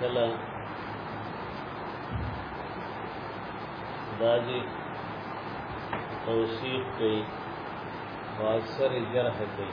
کله داجی توصیف کوي او اکثر جرح کوي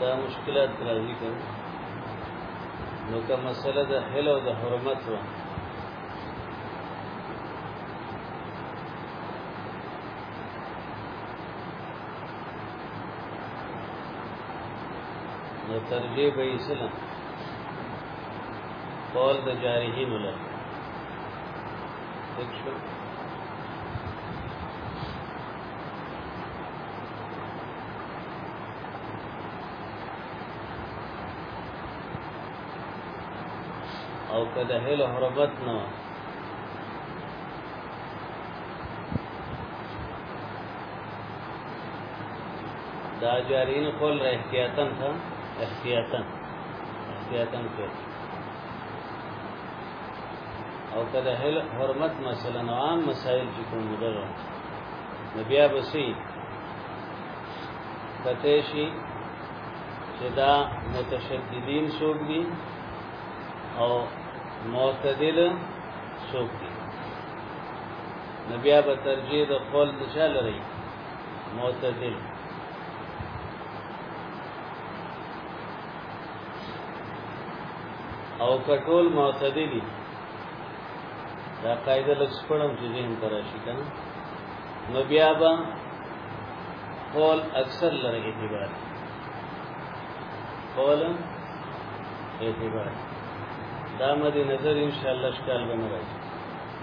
دا مشکلات راځي کوي نو که مسله د حل او د حرمت و نو ترجیح به یې سلام قول د جارحین له دښو او کده هله حربت نه دا جارین قول را احتیاطن تھا احتیاطن احتیاطن کو او کله هل حرمت مثلا عام مسائل چې کوم مدر نو بیا بسی کته شي چې دا متشددین څوک دي او معتدل څوک دي نبیا به ترجیح د قول د چا لري معتدل او کټول معتدلی دا قاعده لږ سپړم چې ذهن تر شي کنه نو بیا به قول اکثر لره اعتبار قول اعتبار دا مد نظر ان شاء الله شکل بنوي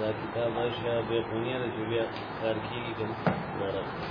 دا کتاب راشه به خونیه د جوړیا کار کیږي کنه نه راځي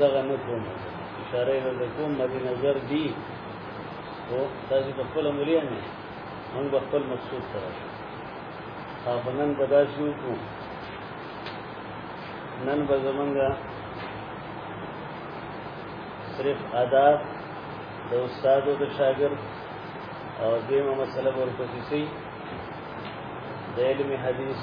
دغه نه کوم اشاره یې نه کوم مدي نظر دی او تاسو په خپل مولیا نه موږ په خپل مقصود سره تاسو نن په داسې وکړو نن به زمونږه صرف آداب د استاد او د شاګرد او دیمه مسله ورپسې سي د علم حدیث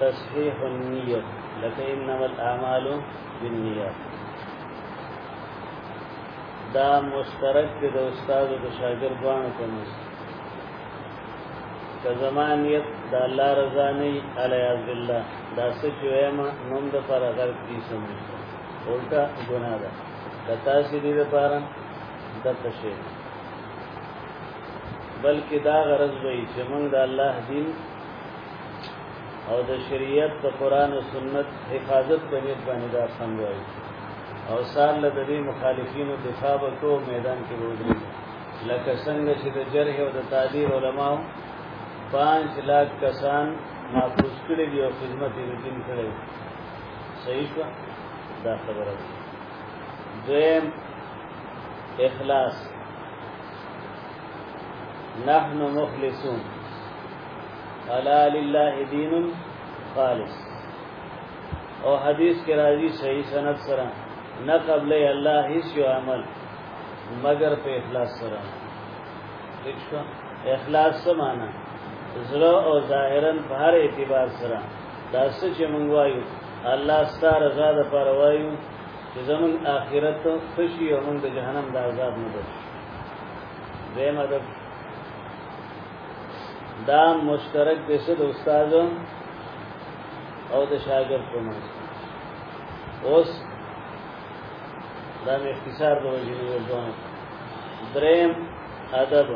تصحیح النیت لکه انما الاعمال بالنیات دا مشترک دی د استاد او شاګرد دوانو په منځ که زمانیت د الله رضا نه الیاذ بالله دا څه چې وایم نوم د پر غر کی سمې الټا ګناه ده کتا سې دې لپاره د تشه بلکې دا غرض وي چې موږ د الله دین او د شریعت د قران او سنت حفاظت په نیت باندې دا سموي او سال له دې مخالفینو دفاع وکړو میدان کې وځي لکه څنګه چې د جرح او د تعدیل علما 5 لاک کسان محفوظ کړي دي او خدمت یې دین کړي صحیح شو دا خبره ده دویم اخلاص نحن مخلصون الا لله دین خالص او حدیث کې راځي صحیح سند سره نه قبل الله هیڅ یو عمل مگر په اخلاص سره دښه اخلاص څه معنی زړه او ظاهرا په هر اعتبار سره دا څه چې مونږ وایو الله ستاره زاده پر وایو چې زموږ آخرت ښه شي او موږ د جهنم د عذاب نه بچ شو دویم ادب دا مشترک دی چې د استاد او د شاګرد په منځ اوس دا مې اختصار د وجې نه ورځوم دریم ادب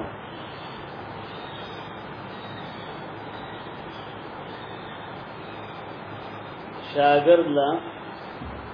شاګرد لا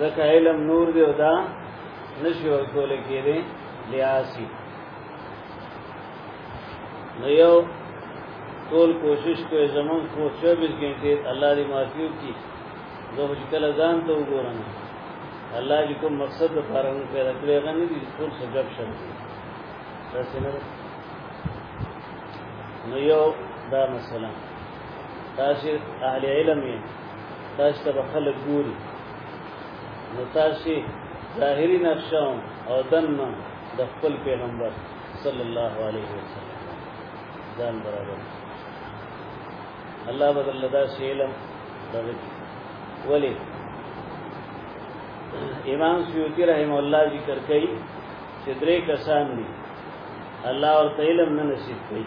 ځکه علم نور دی او دا نشي ورکول کېږي لیاسي نو یو ټول کوشش کوي زمون خو 24 غنټه الله دې معافي وکړي زه هیڅ کله ځان ته وګورم الله دې کوم مقصد لپاره مو پیدا کړی غني دې ټول سبب شم تاسو نه نو یو دا مثلا تاسو اهل علم یې تاسو ته خلک ګوري نو تاسو ظاهري نقشه او دنه د خپل پیغمبر صلی الله علیه وسلم ځان برابر الله بدل لدا شیلم دغه ولی امام سیوطی رحم الله ذکر کوي چې درې کسان دي الله ورته علم نه نصیب کوي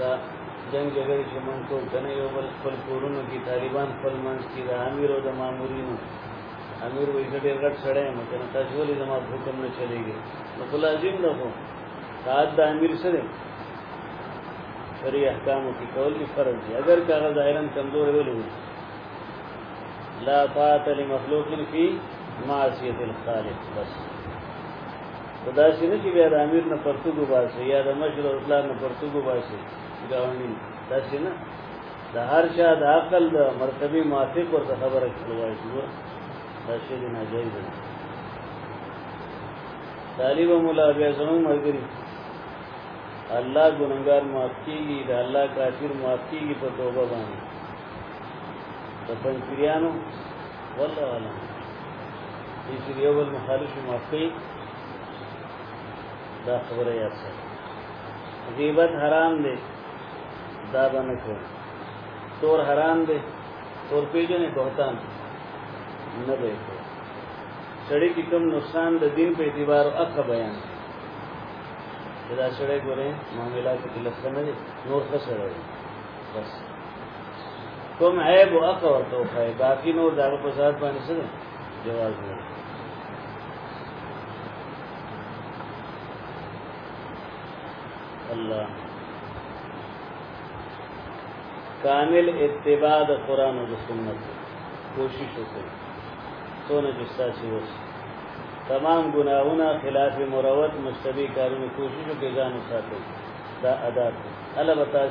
دا جنگ جګړې چې مونږ ټول کنه یو بل خپل کورونو کې طالبان خپل منځ کې د امیر او د مامورینو امیر وایي زه ډېر غټ سړی یم کنه تاسو ولې زما حکم نه چلېږي نو خو لازم ده خو ساعت د امیر سره شریع احکامو کې کول دي فرض دي اگر که هغه ظاهرا کمزور ویلو لا طاعت لمخلوق فی معصیت الخالق بس خو داسې نه چې بیا د امیر نه پرتوګ وباسي یا د مشر او پلار نه پرتوګ وباسي ګاونډي داسې نه د هر چا د عقل د مرتبه موافق ورته خبره کړوای شي دا شی دی ناجایز دی طالب مولا بیا زموږ مرګري الله ګناګار معاف کیږي د الله کافر معاف کیږي په توبه باندې د پنځپریانو والله اعلم چې یو بل مخالف موافقي دا خبره یاد سره غیبت حرام دی دا باندې کوم تور حرام دی تور پیژنې بهتان نه دی سړی کې کوم نقصان د دین په اعتبار او اخ بیان دا سړی ګوره معاملات کې لسنه نور څه سره بس کوم عیب او اخ ورته وخی باقی نور دا په ذات باندې څه جواز نه الله کامل اتباع د قران او د سنت کوشش وکړئ څونه چې تاسو وسی تمام ګناهونه خلاف مروت مستبی کارونه کوشش وکړئ ځان وساتئ دا ادا کړئ الله تعالی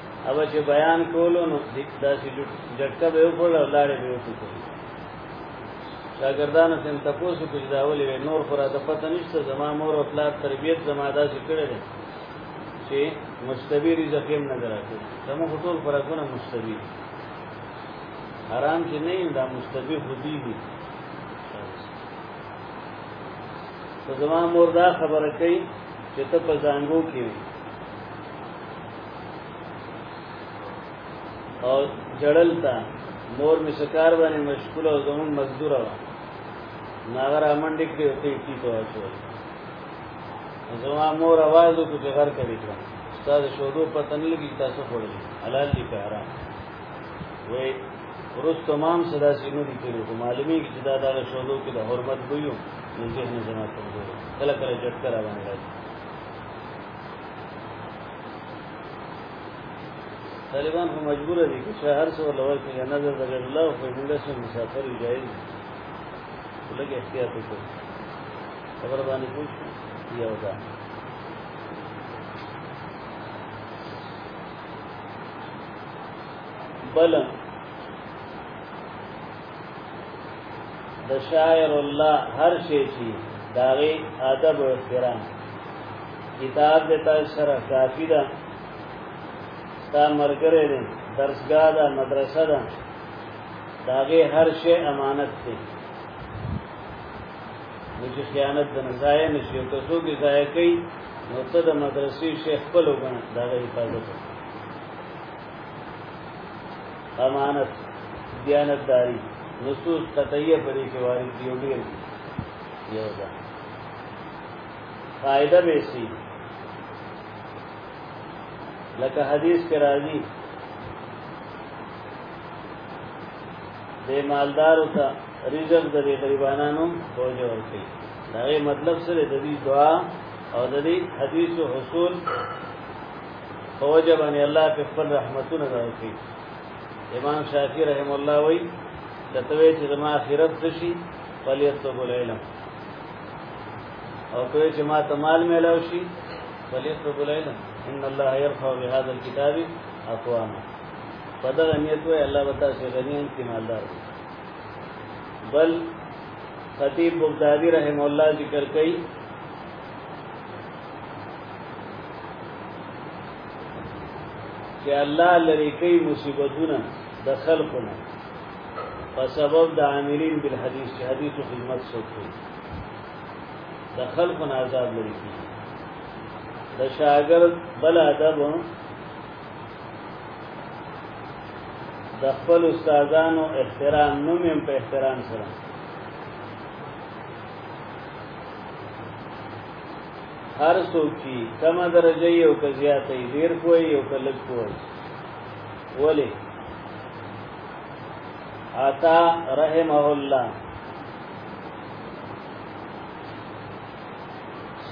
او چې بیان کولو نو داسې جټکه به وکړ او لاړې به وکړ شاګردانو ته تاسو کوی دا ولې نور پر د پته نشته زما مور او پلار تربيت زما داسې کړې ده چې مستبی رزق هم نه دراته زمو ټول پر اګونه مستبی حرام چې نه دا مستبی خودي دي زما مور دا خبره کوي چې ته په ځانګو کې او جړل تا مور می سکار باندې مشغول او زمون مزدور و ناغر امن ډیک دی ته کی تو اچو زما مور आवाज وکړ چې غر کوي کړه استاد شودو پته نه لګی تاسو خوړل حلال دي که حرام وای ورس تمام صدا سینو دي کړو کوم عالمي چې دا دا شودو کې د حرمت بویو نو ذهن زما کمزور کله کله جټ کرا باندې طالبان خو مجبور دي چې شهر څو لور کې نظر د الله په موږ سره مسافر جایز لږ احتیاط وکړي خبر باندې کوم یو دا بل د شاعر الله هر شي چې داغي ادب او احترام کتاب دې تاسو سره کافی ده ستا مرګره دې درسګاه ده مدرسه ده داغه هر شی امانت دی نو چې خیانت د نزای نشي او تاسو کې ځای کوي نو ته د مدرسې شیخ په لوګنه دا غي حفاظت امانت دیانتداری نصوص قطعیه پرې کې وارد دی او ډیر یو ځای فائدہ به سي لکه حدیث کې راځي د مالدارو ته رزق د غریبانو پوجا ورکړي دا یې مطلب سره د دې دعا او د دې حدیث او حصول فوجب ان الله په خپل رحمتونو راوړي امام شافعی رحم الله وی کتوی چې زما اخرت شي فلیتوب العلم او کوي چې ما ته مال ملاو شي فليطلب العلم ان الله يرفع بهذا الكتاب اقواما فدغ نیت وای الله وتا سي غني انت مالدار بل خطیب بغدادی رحم الله ذکر کوي چې الله لری کوي مصیبتونه د خلقونه په سبب د عاملین بالحدیث چې حدیث او خدمت سوکړي د خلق نه عذاب لري د شاګرد بل ادب د خپل استادانو احترام نوم هم په احترام سره هر څوک چې کمه درجه یو کزیاتې ډیر کوی یو کلک کوی ولی عطا رحمه الله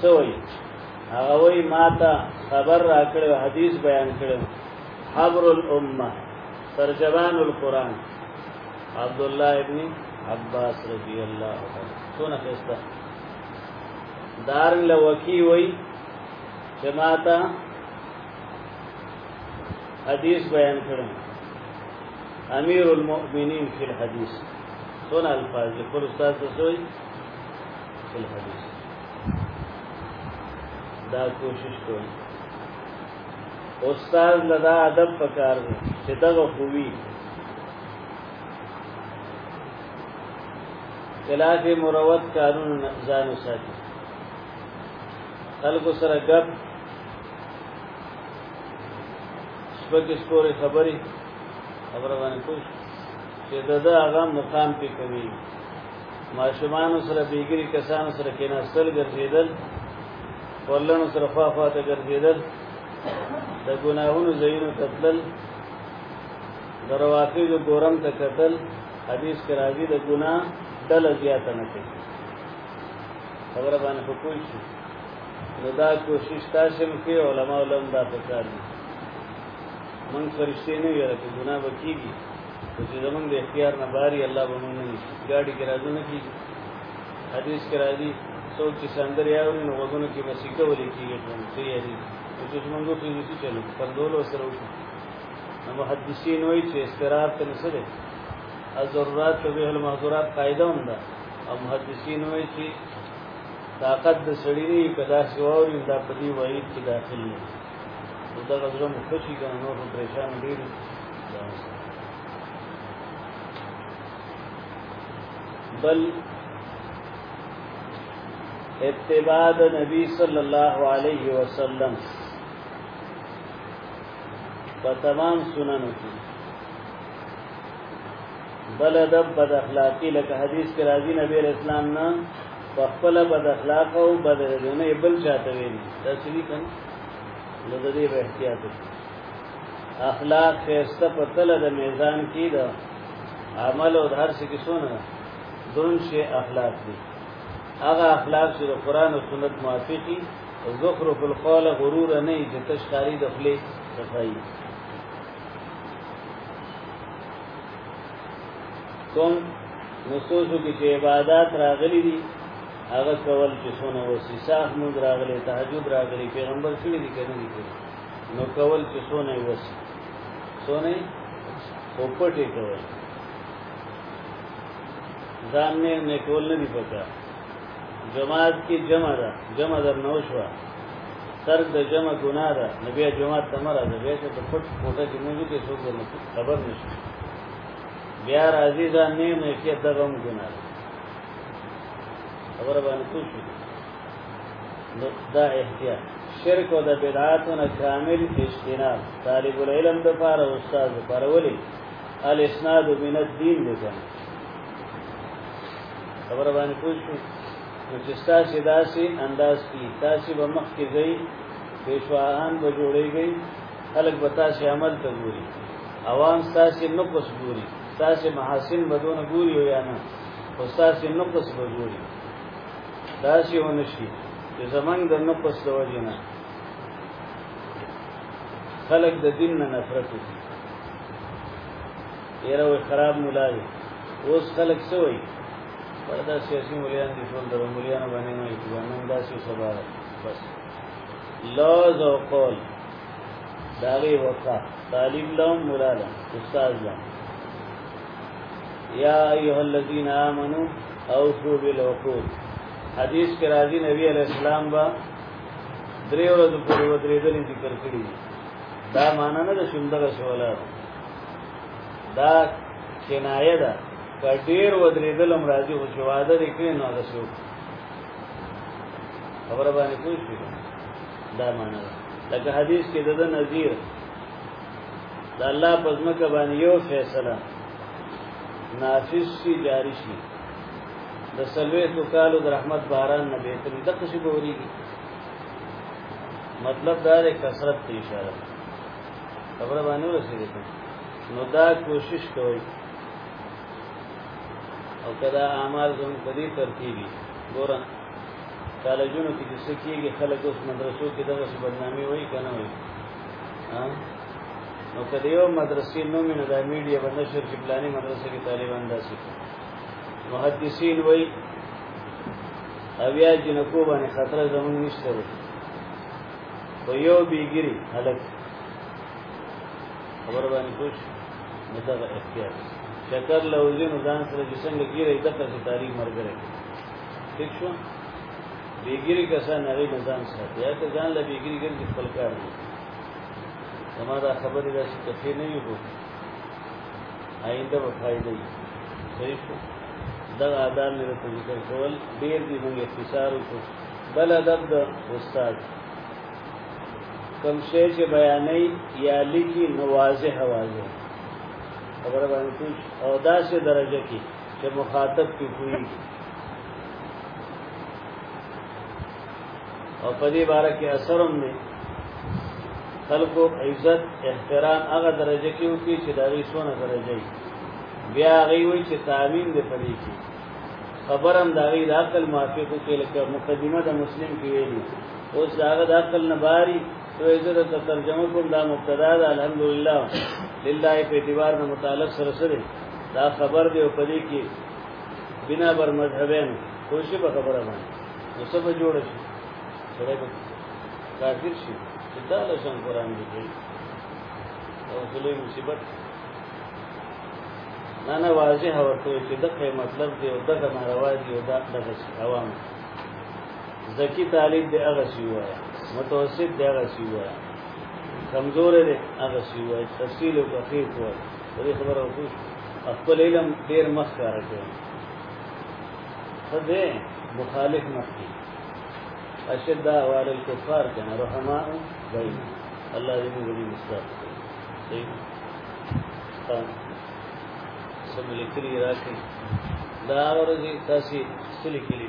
سوئی هغه وی ماته خبر را کړو حدیث بیان کړو حبر الامه ترجمان القران عبد الله ابن عباس رضی الله عنه څونه خسته دار لوکی وی چې ماته حدیث بیان کړم امیر المؤمنین فی الحدیث سن الفاظ خپل استاد ته سوی فی الحدیث دا کوشش کوي استاد لدا ادب پکار دی چې دا خوبي خلاف مروت قانون ځان وساتي خلکو سره ګپ سپکې سپورې خبرې خبره باندې کوم چې دا د هغه مقام په کوي ماشومان سره بیګری کسان سره کېناستل ګرځیدل ورلنو سره خواخوا ته ګرځیدل د ګناهونو زینو تتل درواقې د ګورم ته قتل حدیث کې راځي د ګناه دل زیات نه کوي خبره باندې کوی شي دا کوشش تاسو هم کوي علما علم دا پکار دي من فرشتي نه یو چې ګناه وکيږي چې زمونږ د اختیار نه باري الله به مونږ نه ګاډي کې راځو نه کیږي حدیث کې راځي څوک چې سندر یاو نو وګونو کې مسیکه ولې کیږي نو څه یې دي چې موږ ته یې څه چلو پندولو سره وکړو نو محدثین وایي چې استرار ته نشي دي ضرورت به المحظورات قاعده هم ده او محدثین وایي چې طاقت د سړی دی کدا سیوری دا په دې وایي چې داخل نه او دا غزرم خوشي کنه نور پریشان ډیر بل اتباع نبی صلی الله علیه وسلم په تمام سننو کې بل ادب بد اخلاقی لکه حدیث کې راځي نبی اسلام نه خپل بد اخلاق او بد رجونه بل چاته ویل دا سړي کن نو د دې احتیاط اخلاق خسته په تل د میزان کې دا عمل او هر څه کې سونه دون شي اخلاق دي هغه اخلاق چې د قران او سنت موافقي زخرف القول غرور نه دي تشکاری د خپل صفائی کوم نصوصو کې چې عبادت راغلي دي هغه کول چې څونه وسی صاحب مونږ راغلي تهجد راغلي پیغمبر کړي دي کنه دي نو کول چې څونه وسی څونه اوپټې کول ځان نه نه کول نه دي پکا جماعت کې جمع ده جمع در نو شو سر د جمع ګناه ده نبي جماعت تمره ده به چې په پټ کوټه کې موږ ته څوک نه خبر نشي بیا راځي دا نه نه کې دغه هم ګناه خبر باندې پوښتنه نو دا احتیاط شرک او د بدعاتو نه کامل اجتناب طالب العلم د پاره استاد د پاره ولي الاسناد من الدين دي خبر باندې پوښتنه نو چې تاسو داسې انداز کی تاسو به مخ کې ځئ پیشواهان به جوړیږي خلق به تاسو عمل ته ګوري عوام تاسو نقص ګوري تاسو محاسن بدون ګوري او یا نه او تاسو نقص به ګوري تاسو ونشي چې زمنګ د نقص د وجه نه خلق د دین نه نفرت کوي یره و خراب مولای اوس خلق سوی پردا سیاسی مولیان دي ټول درو مولیان باندې نه ایتوانم داسې سبا بس لوز او قول داغي وقا طالب لهم مولانا استاد لهم یا ایها الذین آمنو اوفو بالعقود حدیث کې راځي نبی علی السلام با درې ورځې پورې ودرېدل ذکر کړی دا معنا نه د شوندغه شولا دا کنایه ده کډیر ودرېدل هم راځي خو شواده لري نو دا څه خبره باندې پوښتنه دا معنا لکه حدیث کې د نذیر د الله په ځمکه باندې یو فیصله نافذ شي جاری شي د سلوې تو کالو د رحمت باران نه به تل دغه شی بوريږي مطلب دا دی کثرت ته اشاره خبره باندې ورسېږي نو دا کوشش کوي او کدا اعمال زموږ په دې ترتیبي ګورم کالجونو کې چې څه کېږي خلک اوس مدرسو کې دغسې بدنامي وایي که نه وایي نو که د یو مدرسې نوم نو دا میډیا به نشر چې پلاني مدرسه کې طالبان داسې کوي محدثین وایي اویا جنکو باندې خطر زمون نشته دی خو یو بیګری هلک خبر باندې کوش مدغه اختیار شکر لوزین ځان سره جسنګ ګیره دغه تاریخ مرګره ٹھیک شو بیګری کسان هغه نظام ساتي یا ته ځان له بیګری ګرځي خپل کار نه زما دا خبره ده چې کفي نه یو آینده به فائدې صحیح شو دا آداب مې ته ذکر کول ډیر دې موږ اختصار وکړو بل ادب د استاد کم شی چې بیانې یا لیکي نو واضح واضح خبره باندې او دا سه درجه کې چې مخاطب کې کوي او په دې باره کې اثرم نه خلکو عزت احترام هغه درجه کې وکړي چې دا غي سونه درجه وي بیا غي وي چې تامین دې پدې کې خبرم دا غي د عقل موافقو کې لکه مقدمه د مسلم کې ویلي اوس دا غي د عقل نه باري سوې زه د ترجمه کوم دا مبتدا ده الحمدلله لله په اعتبار نه متعلق سره سره دا خبر دی او پدې کې بنا بر مذهبین کوشش په خبره باندې نو څه به جوړ شي سره به کافر شي چې دا له شان قران دی او ټولې مصیبت نه نه واضح ورته چې دغه مطلب دی او دغه ناروا دی او دغه عوام زکی طالب دی هغه سی وای متوسط دی هغه سی وای کمزور دی هغه سی وای تفصیل او تحقیق وای دې خبره وکړو خپل علم ډیر مخ کار کوي خدای مخالف مخ کی اشد علی الكفار کنا رحماء بین الله دې موږ دې مستحق صحیح سملی کلی راکی دا ورځی تاسی سلی کلی